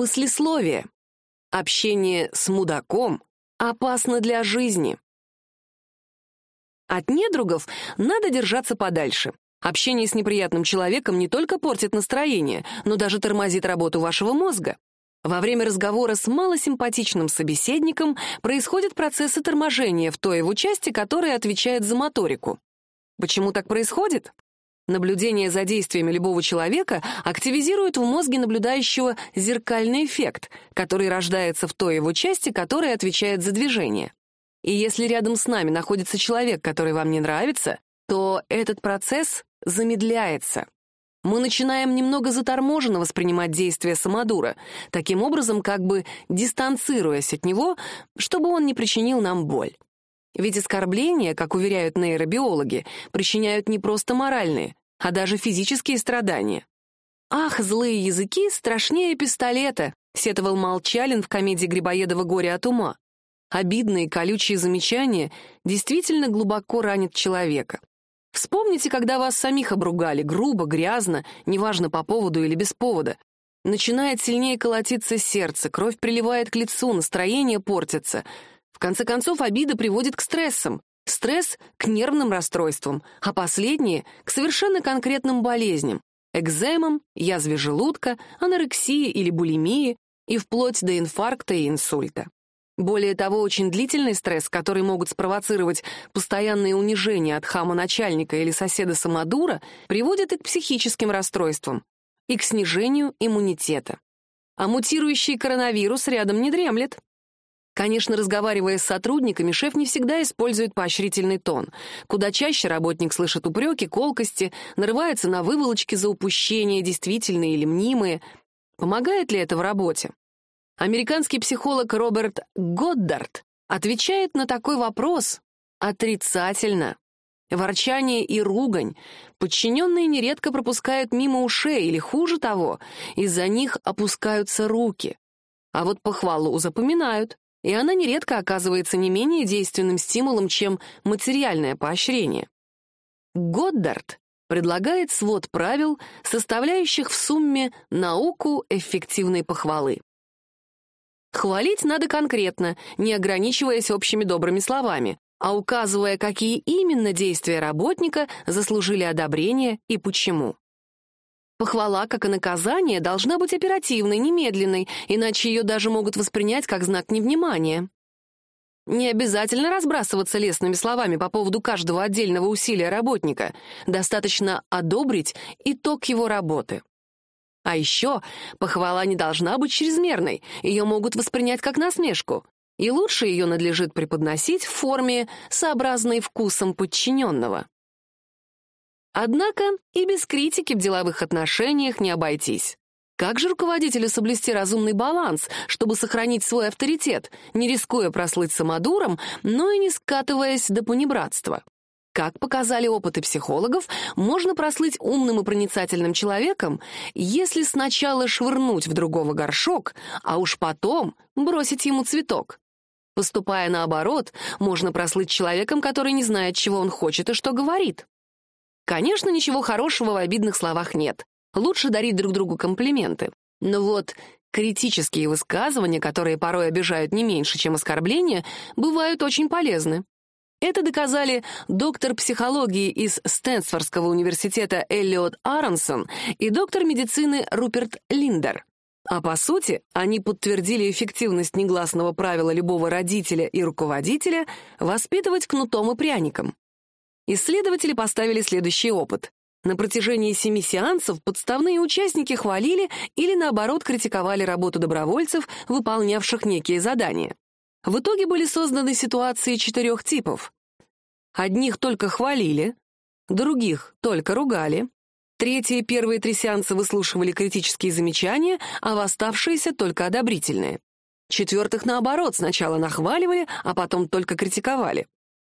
Послесловие. Общение с мудаком опасно для жизни. От недругов надо держаться подальше. Общение с неприятным человеком не только портит настроение, но даже тормозит работу вашего мозга. Во время разговора с малосимпатичным собеседником происходят процессы торможения в той его части, которая отвечает за моторику. Почему так происходит? Наблюдение за действиями любого человека активизирует в мозге наблюдающего зеркальный эффект, который рождается в той его части, которая отвечает за движение. И если рядом с нами находится человек, который вам не нравится, то этот процесс замедляется. Мы начинаем немного заторможенно воспринимать действия самодура, таким образом как бы дистанцируясь от него, чтобы он не причинил нам боль. Ведь оскорбления, как уверяют нейробиологи, причиняют не просто моральные, а даже физические страдания. «Ах, злые языки страшнее пистолета», — сетовал Молчалин в комедии Грибоедова «Горе от ума». Обидные колючие замечания действительно глубоко ранят человека. Вспомните, когда вас самих обругали, грубо, грязно, неважно по поводу или без повода. Начинает сильнее колотиться сердце, кровь приливает к лицу, настроение портится. В конце концов, обида приводит к стрессам. Стресс — к нервным расстройствам, а последние — к совершенно конкретным болезням. Экземам, язве желудка, анорексии или булимии и вплоть до инфаркта и инсульта. Более того, очень длительный стресс, который могут спровоцировать постоянные унижения от хама-начальника или соседа-самодура, приводит и к психическим расстройствам, и к снижению иммунитета. А мутирующий коронавирус рядом не дремлет. Конечно, разговаривая с сотрудниками, шеф не всегда использует поощрительный тон. Куда чаще работник слышит упреки, колкости, нарывается на выволочки за упущения, действительные или мнимые. Помогает ли это в работе? Американский психолог Роберт Годдард отвечает на такой вопрос отрицательно. Ворчание и ругань подчиненные нередко пропускают мимо ушей или, хуже того, из-за них опускаются руки. А вот похвалу запоминают, и она нередко оказывается не менее действенным стимулом, чем материальное поощрение. Годдард предлагает свод правил, составляющих в сумме науку эффективной похвалы. Хвалить надо конкретно, не ограничиваясь общими добрыми словами, а указывая, какие именно действия работника заслужили одобрение и почему. Похвала, как и наказание, должна быть оперативной, немедленной, иначе ее даже могут воспринять как знак невнимания. Не обязательно разбрасываться лестными словами по поводу каждого отдельного усилия работника. Достаточно одобрить итог его работы. А еще похвала не должна быть чрезмерной, ее могут воспринять как насмешку, и лучше ее надлежит преподносить в форме, сообразной вкусом подчиненного. Однако и без критики в деловых отношениях не обойтись. Как же руководителю соблюсти разумный баланс, чтобы сохранить свой авторитет, не рискуя прослыть самодуром, но и не скатываясь до понебратства? Как показали опыты психологов, можно прослыть умным и проницательным человеком, если сначала швырнуть в другого горшок, а уж потом бросить ему цветок. Поступая наоборот, можно прослыть человеком, который не знает, чего он хочет и что говорит. Конечно, ничего хорошего в обидных словах нет. Лучше дарить друг другу комплименты. Но вот критические высказывания, которые порой обижают не меньше, чем оскорбления, бывают очень полезны. Это доказали доктор психологии из Стэнсфордского университета Эллиот Аронсон и доктор медицины Руперт Линдер. А по сути, они подтвердили эффективность негласного правила любого родителя и руководителя воспитывать кнутом и пряником. Исследователи поставили следующий опыт. На протяжении семи сеансов подставные участники хвалили или, наоборот, критиковали работу добровольцев, выполнявших некие задания. В итоге были созданы ситуации четырех типов. Одних только хвалили, других только ругали, третьи и первые три сеанса выслушивали критические замечания, а в оставшиеся только одобрительные. Четвертых, наоборот, сначала нахваливали, а потом только критиковали.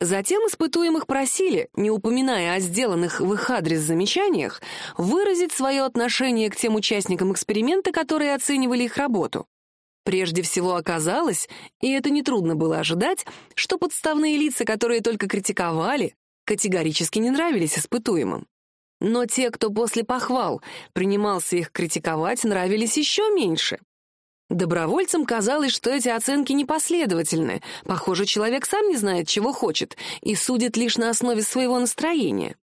Затем испытуемых просили, не упоминая о сделанных в их адрес замечаниях, выразить свое отношение к тем участникам эксперимента, которые оценивали их работу. Прежде всего оказалось, и это нетрудно было ожидать, что подставные лица, которые только критиковали, категорически не нравились испытуемым. Но те, кто после похвал принимался их критиковать, нравились еще меньше. Добровольцам казалось, что эти оценки непоследовательны. Похоже, человек сам не знает, чего хочет, и судит лишь на основе своего настроения.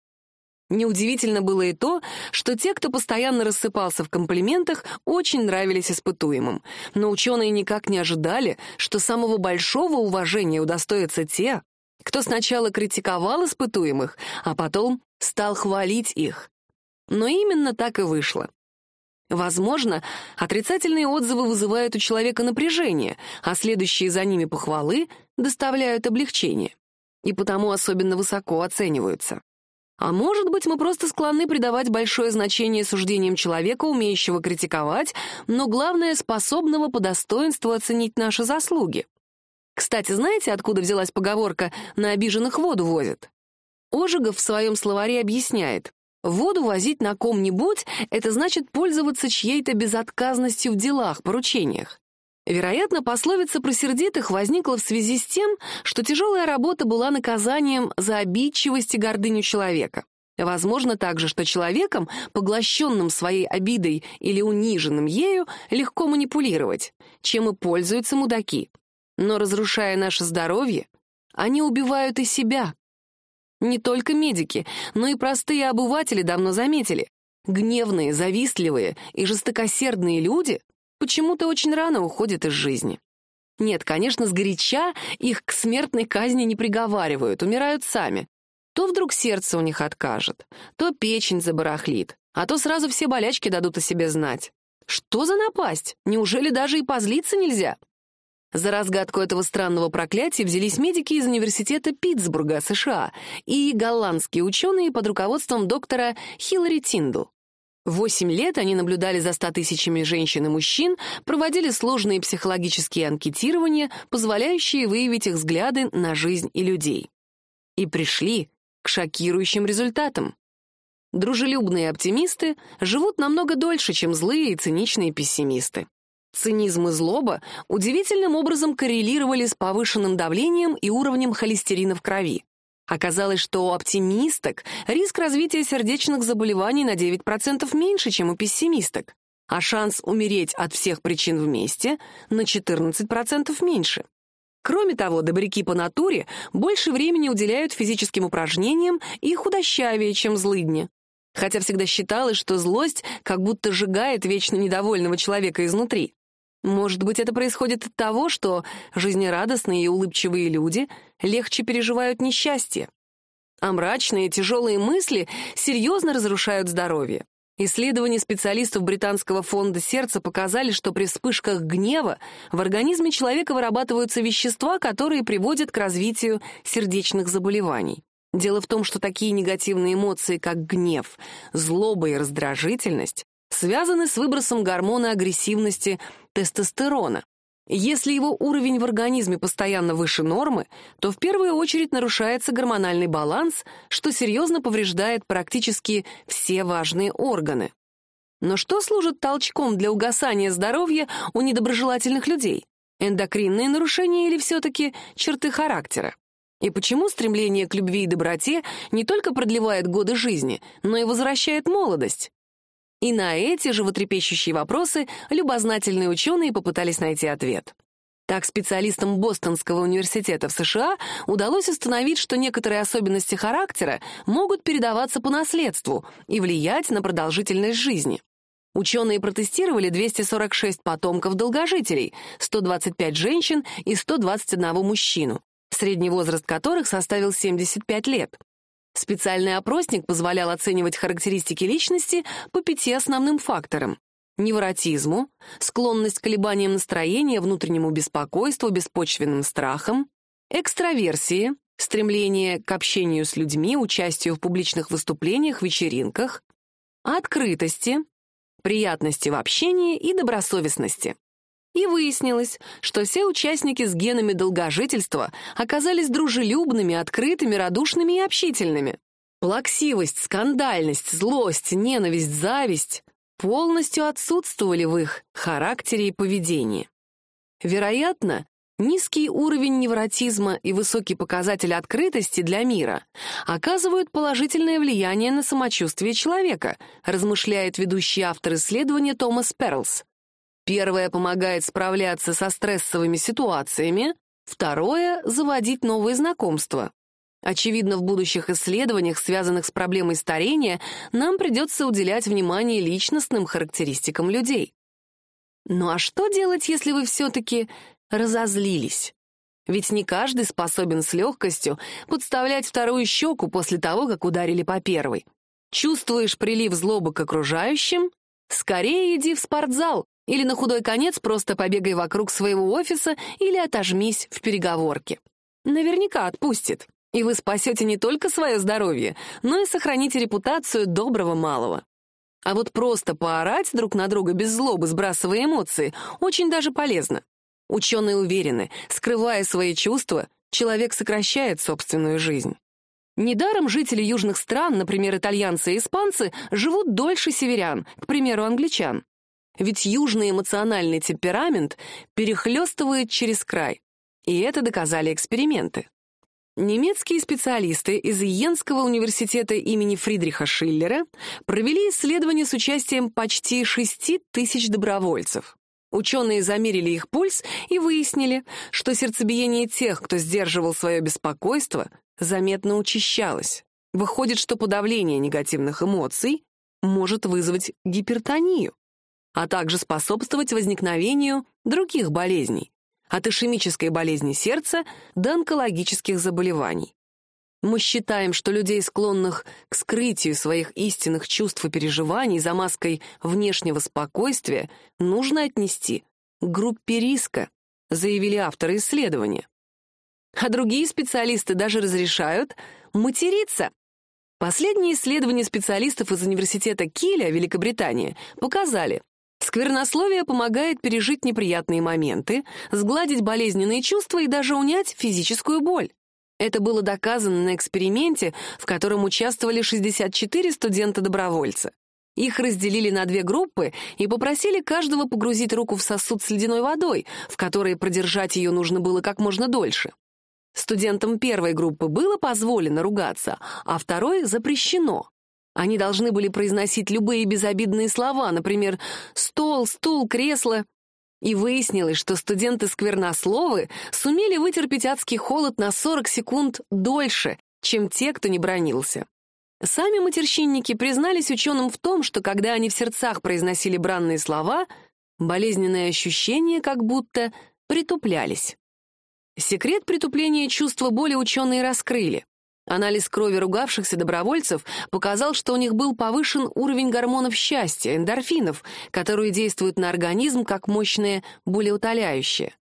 Неудивительно было и то, что те, кто постоянно рассыпался в комплиментах, очень нравились испытуемым. Но ученые никак не ожидали, что самого большого уважения удостоятся те, кто сначала критиковал испытуемых, а потом стал хвалить их. Но именно так и вышло. Возможно, отрицательные отзывы вызывают у человека напряжение, а следующие за ними похвалы доставляют облегчение. И потому особенно высоко оцениваются. А может быть, мы просто склонны придавать большое значение суждениям человека, умеющего критиковать, но главное, способного по достоинству оценить наши заслуги. Кстати, знаете, откуда взялась поговорка «на обиженных воду возят»? Ожегов в своем словаре объясняет, воду возить на ком-нибудь — это значит пользоваться чьей-то безотказностью в делах, поручениях. Вероятно, пословица про сердитых возникла в связи с тем, что тяжелая работа была наказанием за обидчивость и гордыню человека. Возможно также, что человеком, поглощенным своей обидой или униженным ею, легко манипулировать, чем и пользуются мудаки. Но разрушая наше здоровье, они убивают и себя. Не только медики, но и простые обыватели давно заметили. Гневные, завистливые и жестокосердные люди почему-то очень рано уходят из жизни. Нет, конечно, сгоряча их к смертной казни не приговаривают, умирают сами. То вдруг сердце у них откажет, то печень забарахлит, а то сразу все болячки дадут о себе знать. Что за напасть? Неужели даже и позлиться нельзя? За разгадку этого странного проклятия взялись медики из университета Питтсбурга, США, и голландские ученые под руководством доктора Хиллари Тиндл. Восемь лет они наблюдали за ста тысячами женщин и мужчин, проводили сложные психологические анкетирования, позволяющие выявить их взгляды на жизнь и людей. И пришли к шокирующим результатам. Дружелюбные оптимисты живут намного дольше, чем злые и циничные пессимисты. Цинизм и злоба удивительным образом коррелировали с повышенным давлением и уровнем холестерина в крови. Оказалось, что у оптимисток риск развития сердечных заболеваний на 9% меньше, чем у пессимисток, а шанс умереть от всех причин вместе на 14% меньше. Кроме того, добряки по натуре больше времени уделяют физическим упражнениям и худощавее, чем злыдни. Хотя всегда считалось, что злость как будто сжигает вечно недовольного человека изнутри. Может быть, это происходит от того, что жизнерадостные и улыбчивые люди легче переживают несчастье. А мрачные, тяжелые мысли серьезно разрушают здоровье. Исследования специалистов Британского фонда сердца показали, что при вспышках гнева в организме человека вырабатываются вещества, которые приводят к развитию сердечных заболеваний. Дело в том, что такие негативные эмоции, как гнев, злоба и раздражительность, связаны с выбросом гормона агрессивности тестостерона. Если его уровень в организме постоянно выше нормы, то в первую очередь нарушается гормональный баланс, что серьезно повреждает практически все важные органы. Но что служит толчком для угасания здоровья у недоброжелательных людей? Эндокринные нарушения или все-таки черты характера? И почему стремление к любви и доброте не только продлевает годы жизни, но и возвращает молодость? И на эти животрепещущие вопросы любознательные ученые попытались найти ответ. Так специалистам Бостонского университета в США удалось установить, что некоторые особенности характера могут передаваться по наследству и влиять на продолжительность жизни. Ученые протестировали 246 потомков долгожителей, 125 женщин и 121 мужчину, средний возраст которых составил 75 лет. Специальный опросник позволял оценивать характеристики личности по пяти основным факторам. Невротизму, склонность к колебаниям настроения, внутреннему беспокойству, беспочвенным страхам, экстраверсии, стремление к общению с людьми, участию в публичных выступлениях, вечеринках, открытости, приятности в общении и добросовестности. И выяснилось, что все участники с генами долгожительства оказались дружелюбными, открытыми, радушными и общительными. Плаксивость, скандальность, злость, ненависть, зависть полностью отсутствовали в их характере и поведении. Вероятно, низкий уровень невротизма и высокий показатель открытости для мира оказывают положительное влияние на самочувствие человека, размышляет ведущий автор исследования Томас Перлс. Первое помогает справляться со стрессовыми ситуациями, второе — заводить новые знакомства. Очевидно, в будущих исследованиях, связанных с проблемой старения, нам придется уделять внимание личностным характеристикам людей. Ну а что делать, если вы все-таки разозлились? Ведь не каждый способен с легкостью подставлять вторую щеку после того, как ударили по первой. Чувствуешь прилив злобы к окружающим? Скорее иди в спортзал или на худой конец просто побегай вокруг своего офиса или отожмись в переговорке. Наверняка отпустит, и вы спасете не только свое здоровье, но и сохраните репутацию доброго малого. А вот просто поорать друг на друга без злобы, сбрасывая эмоции, очень даже полезно. Ученые уверены, скрывая свои чувства, человек сокращает собственную жизнь. Недаром жители южных стран, например, итальянцы и испанцы, живут дольше северян, к примеру, англичан. Ведь южный эмоциональный темперамент перехлестывает через край. И это доказали эксперименты. Немецкие специалисты из Йенского университета имени Фридриха Шиллера провели исследование с участием почти 6 тысяч добровольцев. Ученые замерили их пульс и выяснили, что сердцебиение тех, кто сдерживал свое беспокойство, заметно учащалось. Выходит, что подавление негативных эмоций может вызвать гипертонию, а также способствовать возникновению других болезней, от ишемической болезни сердца до онкологических заболеваний. Мы считаем, что людей, склонных к скрытию своих истинных чувств и переживаний за маской внешнего спокойствия, нужно отнести к группе риска, заявили авторы исследования. А другие специалисты даже разрешают материться. Последние исследования специалистов из университета Киля, Великобритания, показали, Сквернословие помогает пережить неприятные моменты, сгладить болезненные чувства и даже унять физическую боль. Это было доказано на эксперименте, в котором участвовали 64 студента-добровольца. Их разделили на две группы и попросили каждого погрузить руку в сосуд с ледяной водой, в которой продержать ее нужно было как можно дольше. Студентам первой группы было позволено ругаться, а второй запрещено. Они должны были произносить любые безобидные слова, например, «стол», «стул», «кресло». И выяснилось, что студенты-сквернословы сумели вытерпеть адский холод на 40 секунд дольше, чем те, кто не бронился. Сами матерщинники признались ученым в том, что когда они в сердцах произносили бранные слова, болезненные ощущения как будто притуплялись. Секрет притупления чувства боли ученые раскрыли. Анализ крови ругавшихся добровольцев показал, что у них был повышен уровень гормонов счастья, эндорфинов, которые действуют на организм как мощное болеутоляющее.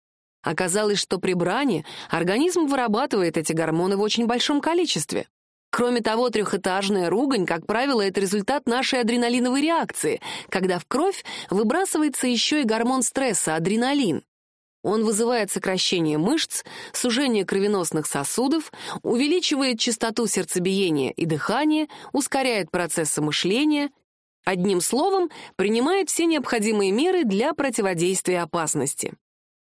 Оказалось, что при бране организм вырабатывает эти гормоны в очень большом количестве. Кроме того, трехэтажная ругань, как правило, это результат нашей адреналиновой реакции, когда в кровь выбрасывается еще и гормон стресса — адреналин. Он вызывает сокращение мышц, сужение кровеносных сосудов, увеличивает частоту сердцебиения и дыхания, ускоряет процессы мышления. Одним словом, принимает все необходимые меры для противодействия опасности.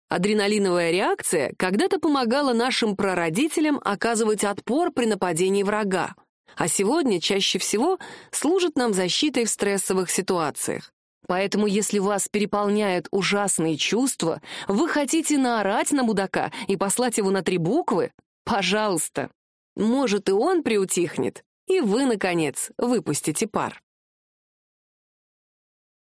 Адреналиновая реакция когда-то помогала нашим прародителям оказывать отпор при нападении врага, а сегодня чаще всего служит нам защитой в стрессовых ситуациях. Поэтому, если вас переполняют ужасные чувства, вы хотите наорать на мудака и послать его на три буквы? Пожалуйста. Может, и он приутихнет, и вы, наконец, выпустите пар.